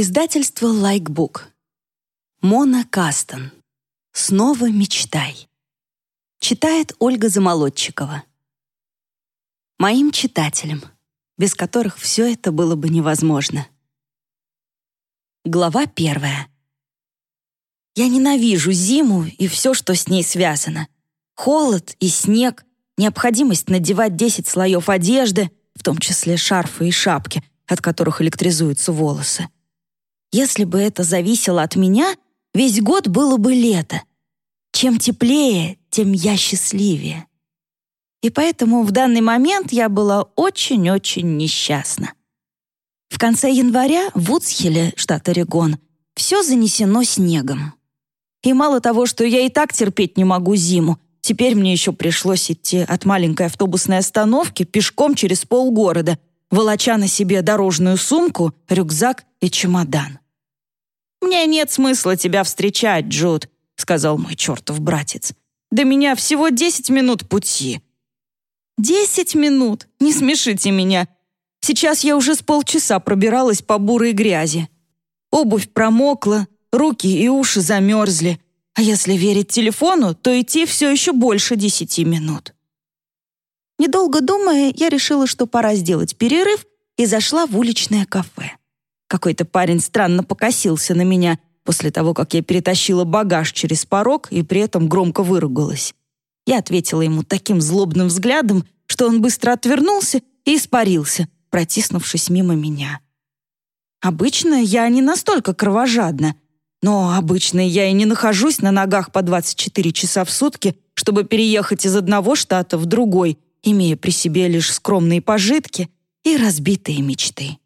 Издательство «Лайкбук». Мона Кастон. «Снова мечтай». Читает Ольга Замолодчикова. Моим читателям, без которых все это было бы невозможно. Глава первая. Я ненавижу зиму и все, что с ней связано. Холод и снег, необходимость надевать 10 слоев одежды, в том числе шарфы и шапки, от которых электризуются волосы. Если бы это зависело от меня, весь год было бы лето. Чем теплее, тем я счастливее. И поэтому в данный момент я была очень-очень несчастна. В конце января в Уцхеле, штат Орегон, все занесено снегом. И мало того, что я и так терпеть не могу зиму, теперь мне еще пришлось идти от маленькой автобусной остановки пешком через полгорода, волоча на себе дорожную сумку, рюкзак и чемодан. «Мне нет смысла тебя встречать, Джуд», — сказал мой чертов братец. «До меня всего десять минут пути». «Десять минут? Не смешите меня. Сейчас я уже с полчаса пробиралась по бурой грязи. Обувь промокла, руки и уши замерзли. А если верить телефону, то идти все еще больше десяти минут». Недолго думая, я решила, что пора сделать перерыв, и зашла в уличное кафе. Какой-то парень странно покосился на меня после того, как я перетащила багаж через порог и при этом громко выругалась. Я ответила ему таким злобным взглядом, что он быстро отвернулся и испарился, протиснувшись мимо меня. Обычно я не настолько кровожадна, но обычно я и не нахожусь на ногах по 24 часа в сутки, чтобы переехать из одного штата в другой имея при себе лишь скромные пожитки и разбитые мечты.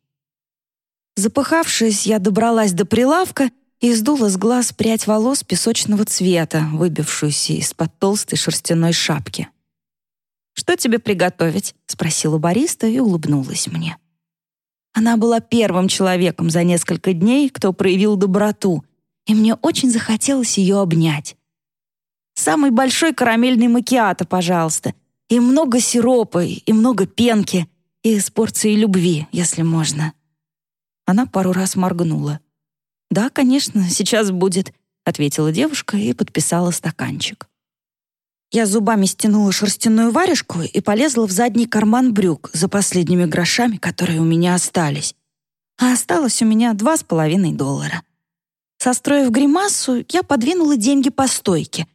Запыхавшись, я добралась до прилавка и сдула с глаз прядь волос песочного цвета, выбившуюся из-под толстой шерстяной шапки. «Что тебе приготовить?» — спросила бариста и улыбнулась мне. Она была первым человеком за несколько дней, кто проявил доброту, и мне очень захотелось ее обнять. «Самый большой карамельный макиато, пожалуйста, и много сиропа, и много пенки, и с порцией любви, если можно». Она пару раз моргнула. «Да, конечно, сейчас будет», — ответила девушка и подписала стаканчик. Я зубами стянула шерстяную варежку и полезла в задний карман брюк за последними грошами, которые у меня остались. А осталось у меня два с половиной доллара. Состроив гримасу, я подвинула деньги по стойке,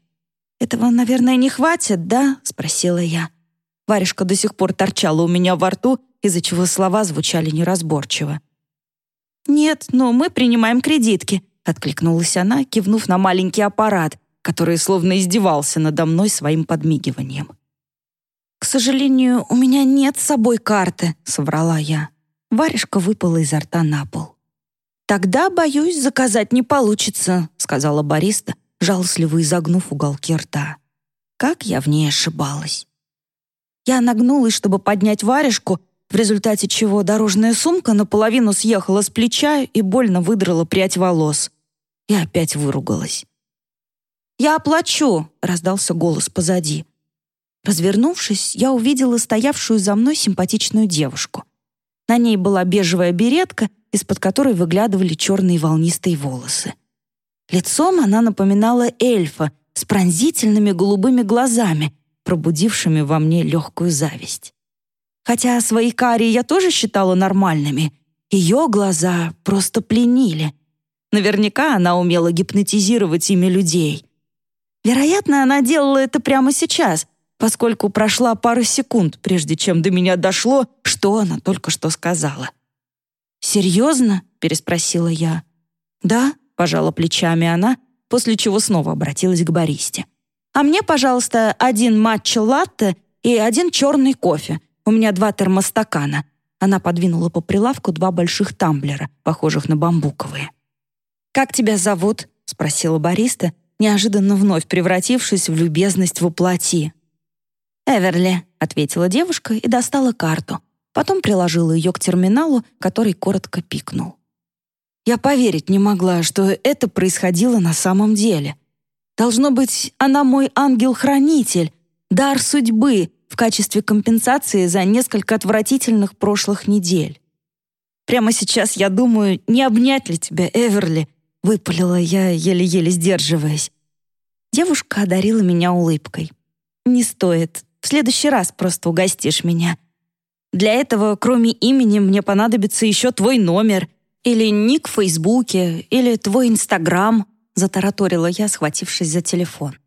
«Этого, наверное, не хватит, да?» — спросила я. Варежка до сих пор торчала у меня во рту, из-за чего слова звучали неразборчиво. «Нет, но мы принимаем кредитки», — откликнулась она, кивнув на маленький аппарат, который словно издевался надо мной своим подмигиванием. «К сожалению, у меня нет с собой карты», — соврала я. Варежка выпала изо рта на пол. «Тогда, боюсь, заказать не получится», — сказала бариста, жалостливо изогнув уголки рта. Как я в ней ошибалась. Я нагнулась, чтобы поднять варежку, в результате чего дорожная сумка наполовину съехала с плеча и больно выдрала прядь волос. И опять выругалась. «Я оплачу!» — раздался голос позади. Развернувшись, я увидела стоявшую за мной симпатичную девушку. На ней была бежевая беретка, из-под которой выглядывали черные волнистые волосы. Лицом она напоминала эльфа с пронзительными голубыми глазами, пробудившими во мне легкую зависть. Хотя свои карии я тоже считала нормальными, ее глаза просто пленили. Наверняка она умела гипнотизировать ими людей. Вероятно, она делала это прямо сейчас, поскольку прошла пара секунд, прежде чем до меня дошло, что она только что сказала. «Серьезно?» — переспросила я. «Да», пожала плечами она, после чего снова обратилась к баристе. «А мне, пожалуйста, один матча-латте и один черный кофе. У меня два термостакана». Она подвинула по прилавку два больших тамблера, похожих на бамбуковые. «Как тебя зовут?» — спросила бариста, неожиданно вновь превратившись в любезность воплоти. «Эверли», — ответила девушка и достала карту. Потом приложила ее к терминалу, который коротко пикнул. Я поверить не могла, что это происходило на самом деле. Должно быть, она мой ангел-хранитель, дар судьбы в качестве компенсации за несколько отвратительных прошлых недель. Прямо сейчас я думаю, не обнять ли тебя, Эверли?» — выпалила я, еле-еле сдерживаясь. Девушка одарила меня улыбкой. «Не стоит. В следующий раз просто угостишь меня. Для этого, кроме имени, мне понадобится еще твой номер или ник в Фейсбуке, или твой Инстаграм», затараторила я, схватившись за телефон.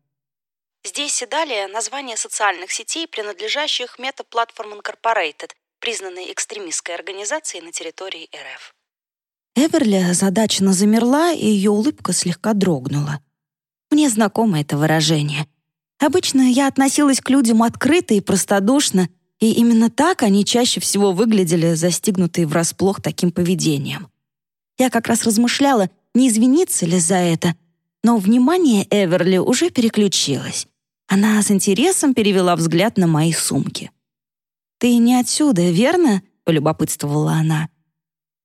Здесь и далее название социальных сетей, принадлежащих Meta Platform Incorporated, признанной экстремистской организацией на территории РФ. Эверли задачно замерла, и ее улыбка слегка дрогнула. Мне знакомо это выражение. Обычно я относилась к людям открыто и простодушно, и именно так они чаще всего выглядели, застигнутые врасплох таким поведением. Я как раз размышляла, не извиниться ли за это, но внимание Эверли уже переключилось. Она с интересом перевела взгляд на мои сумки. «Ты не отсюда, верно?» — полюбопытствовала она.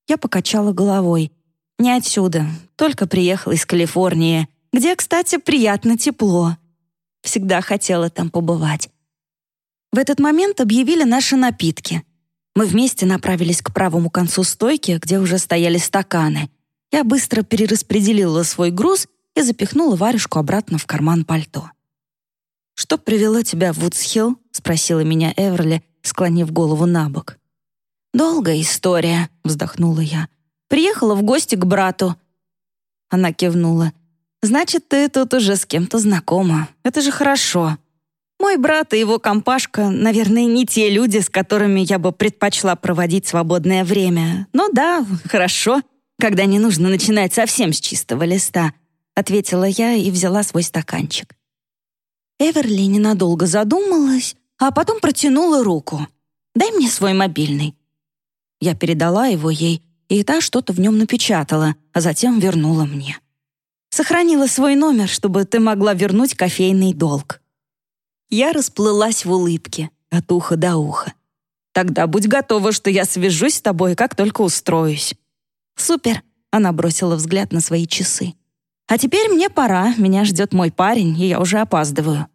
Я покачала головой. «Не отсюда, только приехала из Калифорнии, где, кстати, приятно тепло. Всегда хотела там побывать». В этот момент объявили наши напитки. Мы вместе направились к правому концу стойки, где уже стояли стаканы. Я быстро перераспределила свой груз и запихнула варежку обратно в карман пальто. «Что привело тебя в Вудсхилл?» — спросила меня Эверли, склонив голову на бок. «Долгая история», — вздохнула я. «Приехала в гости к брату». Она кивнула. «Значит, ты тут уже с кем-то знакома. Это же хорошо. Мой брат и его компашка, наверное, не те люди, с которыми я бы предпочла проводить свободное время. Но да, хорошо, когда не нужно начинать совсем с чистого листа», ответила я и взяла свой стаканчик. Эверли ненадолго задумалась, а потом протянула руку. «Дай мне свой мобильный». Я передала его ей, и та что-то в нем напечатала, а затем вернула мне. «Сохранила свой номер, чтобы ты могла вернуть кофейный долг». Я расплылась в улыбке от уха до уха. «Тогда будь готова, что я свяжусь с тобой, как только устроюсь». «Супер!» — она бросила взгляд на свои часы. «А теперь мне пора, меня ждет мой парень, и я уже опаздываю».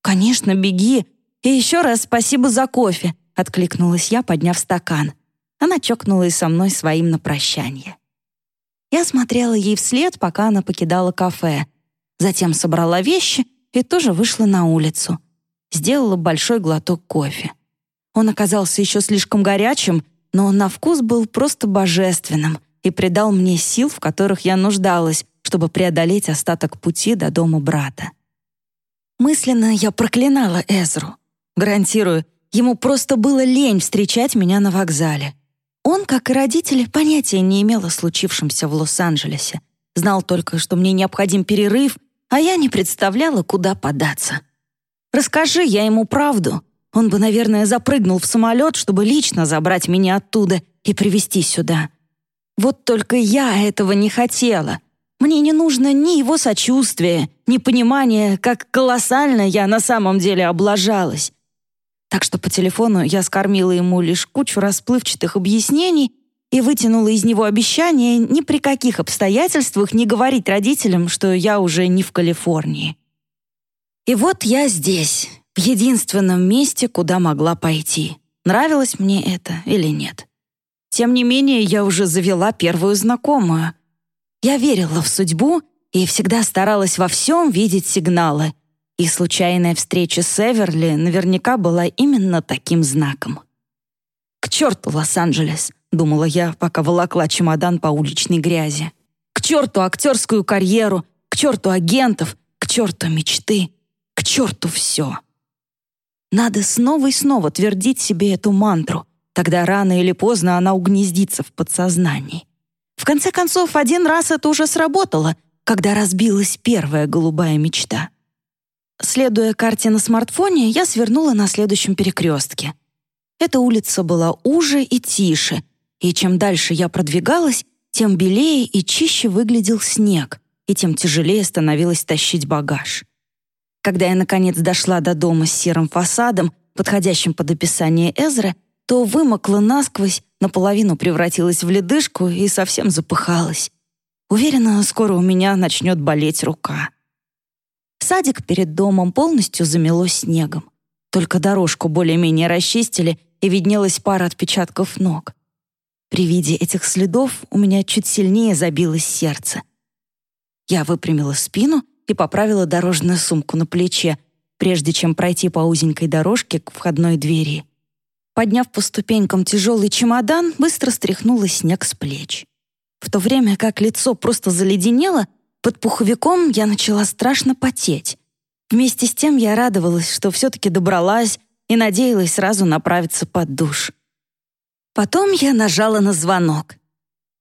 «Конечно, беги, «И еще раз спасибо за кофе», — откликнулась я, подняв стакан. Она чокнулась со мной своим на прощание. Я смотрела ей вслед, пока она покидала кафе. Затем собрала вещи и тоже вышла на улицу. Сделала большой глоток кофе. Он оказался еще слишком горячим, но на вкус был просто божественным и придал мне сил, в которых я нуждалась, чтобы преодолеть остаток пути до дома брата. Мысленно я проклинала Эзру. Гарантирую, ему просто было лень встречать меня на вокзале. Он, как и родители, понятия не имел о случившемся в Лос-Анджелесе. Знал только, что мне необходим перерыв, а я не представляла, куда податься. Расскажи я ему правду, он бы, наверное, запрыгнул в самолет, чтобы лично забрать меня оттуда и привезти сюда. Вот только я этого не хотела. Мне не нужно ни его сочувствия, ни понимания, как колоссально я на самом деле облажалась. Так что по телефону я скормила ему лишь кучу расплывчатых объяснений и вытянула из него обещание ни при каких обстоятельствах не говорить родителям, что я уже не в Калифорнии. И вот я здесь, в единственном месте, куда могла пойти. Нравилось мне это или нет. Тем не менее, я уже завела первую знакомую. Я верила в судьбу и всегда старалась во всем видеть сигналы — и случайная встреча с Эверли наверняка была именно таким знаком. «К черту Лос-Анджелес!» — думала я, пока волокла чемодан по уличной грязи. «К черту актерскую карьеру! К черту агентов! К черту мечты! К черту все!» Надо снова и снова твердить себе эту мантру, тогда рано или поздно она угнездится в подсознании. В конце концов, один раз это уже сработало, когда разбилась первая голубая мечта — Следуя карте на смартфоне, я свернула на следующем перекрестке. Эта улица была уже и тише, и чем дальше я продвигалась, тем белее и чище выглядел снег, и тем тяжелее становилось тащить багаж. Когда я, наконец, дошла до дома с серым фасадом, подходящим под описание Эзра, то вымокла насквозь, наполовину превратилась в ледышку и совсем запыхалась. Уверена, скоро у меня начнет болеть рука. Садик перед домом полностью замело снегом. Только дорожку более-менее расчистили, и виднелась пара отпечатков ног. При виде этих следов у меня чуть сильнее забилось сердце. Я выпрямила спину и поправила дорожную сумку на плече, прежде чем пройти по узенькой дорожке к входной двери. Подняв по ступенькам тяжелый чемодан, быстро стряхнула снег с плеч. В то время как лицо просто заледенело, под пуховиком я начала страшно потеть. Вместе с тем я радовалась, что все-таки добралась и надеялась сразу направиться под душ. Потом я нажала на звонок.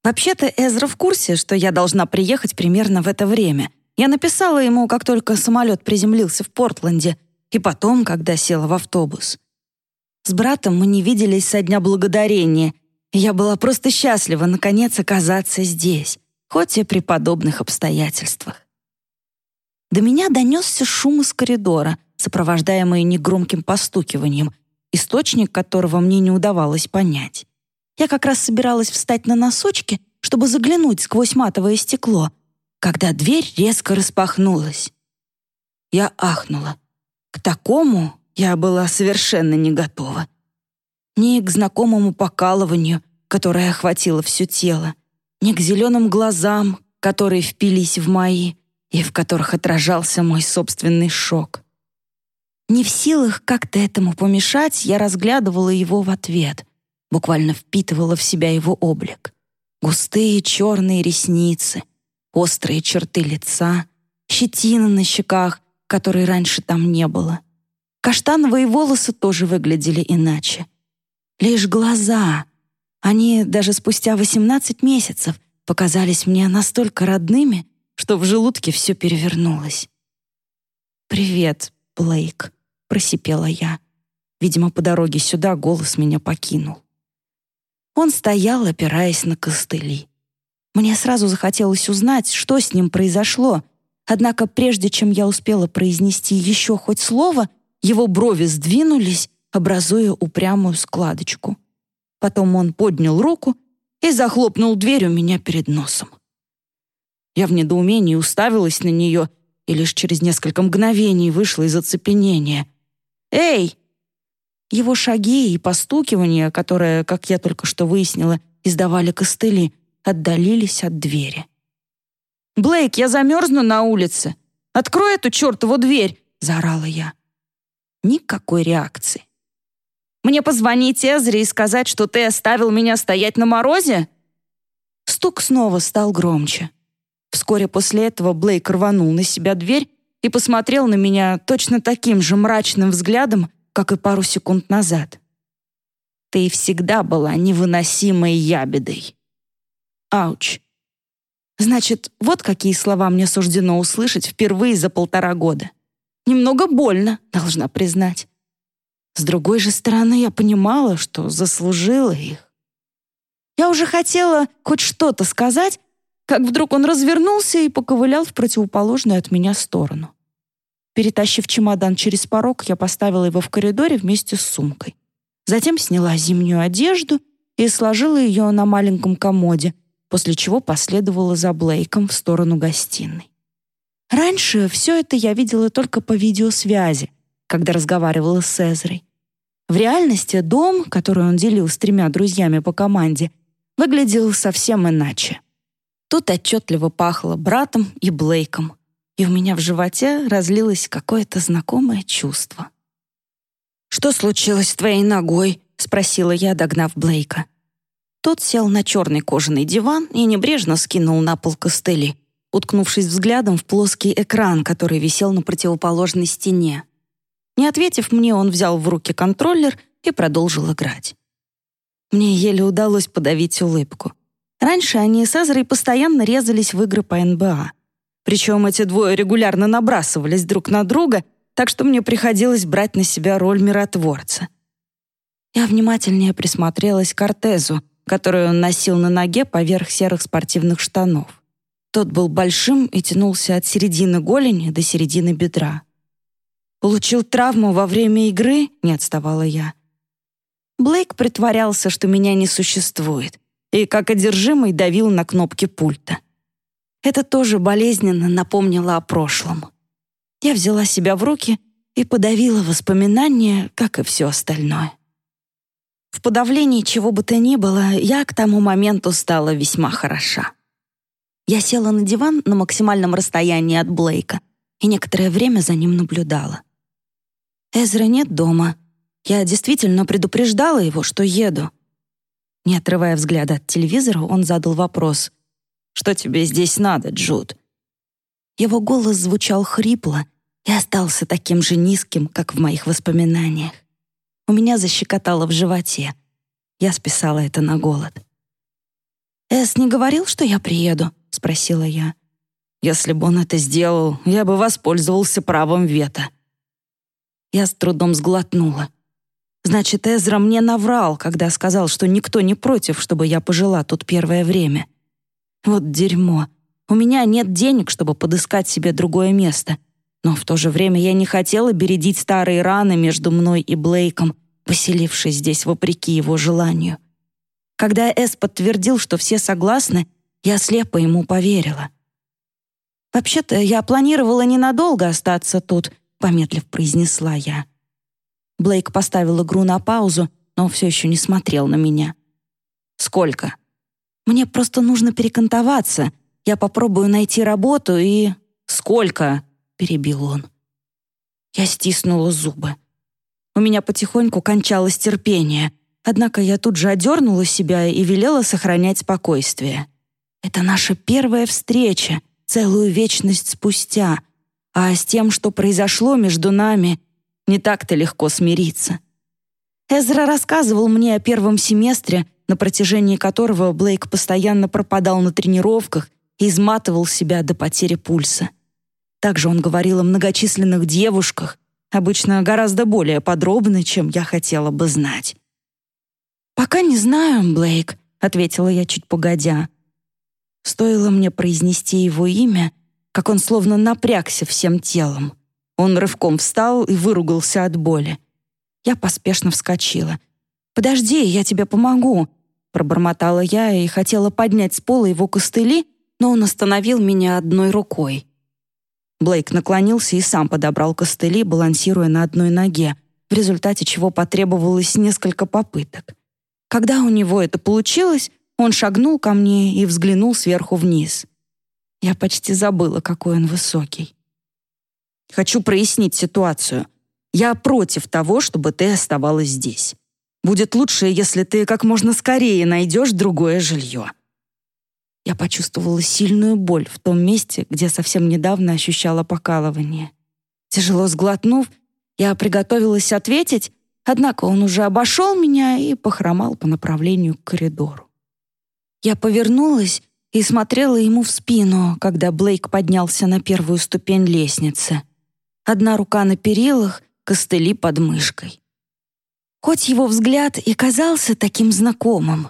Вообще-то Эзра в курсе, что я должна приехать примерно в это время. Я написала ему, как только самолет приземлился в Портленде, и потом, когда села в автобус. С братом мы не виделись со дня благодарения, и я была просто счастлива, наконец, оказаться здесь, хоть и при подобных обстоятельствах. До меня донесся шум из коридора, сопровождаемый негромким постукиванием, источник которого мне не удавалось понять. Я как раз собиралась встать на носочки, чтобы заглянуть сквозь матовое стекло, когда дверь резко распахнулась. Я ахнула. К такому я была совершенно не готова. Ни к знакомому покалыванию, которое охватило все тело, ни к зеленым глазам, которые впились в мои, и в которых отражался мой собственный шок. Не в силах как-то этому помешать, я разглядывала его в ответ, буквально впитывала в себя его облик. Густые черные ресницы, острые черты лица, щетина на щеках, которой раньше там не было. Каштановые волосы тоже выглядели иначе. Лишь глаза, они даже спустя 18 месяцев показались мне настолько родными, что в желудке все перевернулось. «Привет, Блейк», — просипела я. Видимо, по дороге сюда голос меня покинул. Он стоял, опираясь на костыли. Мне сразу захотелось узнать, что с ним произошло, однако прежде чем я успела произнести еще хоть слово, его брови сдвинулись, образуя упрямую складочку. Потом он поднял руку и захлопнул дверь у меня перед носом. Я в недоумении уставилась на нее и лишь через несколько мгновений вышла из оцепенения. «Эй!» Его шаги и постукивания, которые, как я только что выяснила, издавали костыли, отдалились от двери. «Блейк, я замерзну на улице! Открой эту чертову дверь!» — заорала я. Никакой реакции. «Мне позвонить Эзре и сказать, что ты оставил меня стоять на морозе?» Стук снова стал громче. Вскоре после этого Блейк рванул на себя дверь и посмотрел на меня точно таким же мрачным взглядом, как и пару секунд назад. «Ты всегда была невыносимой ябедой». Ауч. Значит, вот какие слова мне суждено услышать впервые за полтора года. Немного больно, должна признать. С другой же стороны, я понимала, что заслужила их. Я уже хотела хоть что-то сказать, как вдруг он развернулся и поковылял в противоположную от меня сторону. Перетащив чемодан через порог, я поставила его в коридоре вместе с сумкой. Затем сняла зимнюю одежду и сложила ее на маленьком комоде, после чего последовала за Блейком в сторону гостиной. Раньше все это я видела только по видеосвязи, когда разговаривала с Эзрой. В реальности дом, который он делил с тремя друзьями по команде, выглядел совсем иначе. Тут отчетливо пахло братом и Блейком, и у меня в животе разлилось какое-то знакомое чувство. «Что случилось с твоей ногой?» — спросила я, догнав Блейка. Тот сел на черный кожаный диван и небрежно скинул на пол костыли, уткнувшись взглядом в плоский экран, который висел на противоположной стене. Не ответив мне, он взял в руки контроллер и продолжил играть. Мне еле удалось подавить улыбку. Раньше они с Эзрой постоянно резались в игры по НБА. Причем эти двое регулярно набрасывались друг на друга, так что мне приходилось брать на себя роль миротворца. Я внимательнее присмотрелась к Артезу, который он носил на ноге поверх серых спортивных штанов. Тот был большим и тянулся от середины голени до середины бедра. «Получил травму во время игры?» — не отставала я. Блейк притворялся, что меня не существует, и как одержимый давил на кнопки пульта. Это тоже болезненно напомнило о прошлом. Я взяла себя в руки и подавила воспоминания, как и все остальное. В подавлении чего бы то ни было, я к тому моменту стала весьма хороша. Я села на диван на максимальном расстоянии от Блейка и некоторое время за ним наблюдала. Эзра нет дома. Я действительно предупреждала его, что еду. Не отрывая взгляда от телевизора, он задал вопрос. «Что тебе здесь надо, Джуд?» Его голос звучал хрипло и остался таким же низким, как в моих воспоминаниях. У меня защекотало в животе. Я списала это на голод. «Эс не говорил, что я приеду?» — спросила я. «Если бы он это сделал, я бы воспользовался правом вето». Я с трудом сглотнула. Значит, Эзра мне наврал, когда сказал, что никто не против, чтобы я пожила тут первое время. Вот дерьмо. У меня нет денег, чтобы подыскать себе другое место. Но в то же время я не хотела бередить старые раны между мной и Блейком, поселившись здесь вопреки его желанию. Когда Эс подтвердил, что все согласны, я слепо ему поверила. «Вообще-то я планировала ненадолго остаться тут», — помедлив произнесла я. Блейк поставил игру на паузу, но все еще не смотрел на меня. «Сколько?» «Мне просто нужно перекантоваться. Я попробую найти работу и...» «Сколько?» — перебил он. Я стиснула зубы. У меня потихоньку кончалось терпение, однако я тут же одернула себя и велела сохранять спокойствие. Это наша первая встреча, целую вечность спустя, а с тем, что произошло между нами, не так-то легко смириться. Эзра рассказывал мне о первом семестре, на протяжении которого Блейк постоянно пропадал на тренировках и изматывал себя до потери пульса. Также он говорил о многочисленных девушках, обычно гораздо более подробно, чем я хотела бы знать. «Пока не знаю, Блейк», — ответила я чуть погодя. Стоило мне произнести его имя, как он словно напрягся всем телом. Он рывком встал и выругался от боли. Я поспешно вскочила. «Подожди, я тебе помогу», — пробормотала я и хотела поднять с пола его костыли, но он остановил меня одной рукой. Блейк наклонился и сам подобрал костыли, балансируя на одной ноге, в результате чего потребовалось несколько попыток. Когда у него это получилось, он шагнул ко мне и взглянул сверху вниз. Я почти забыла, какой он высокий. Хочу прояснить ситуацию. Я против того, чтобы ты оставалась здесь. Будет лучше, если ты как можно скорее найдешь другое жилье». Я почувствовала сильную боль в том месте, где совсем недавно ощущала покалывание. Тяжело сглотнув, я приготовилась ответить, однако он уже обошел меня и похромал по направлению к коридору. Я повернулась и смотрела ему в спину, когда Блейк поднялся на первую ступень лестницы — Одна рука на перилах, костыли под мышкой. Хоть его взгляд и казался таким знакомым,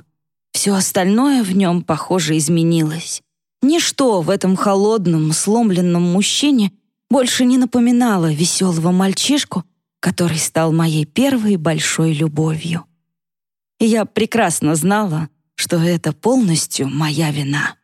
все остальное в нем, похоже, изменилось. Ничто в этом холодном, сломленном мужчине больше не напоминало веселого мальчишку, который стал моей первой большой любовью. И я прекрасно знала, что это полностью моя вина.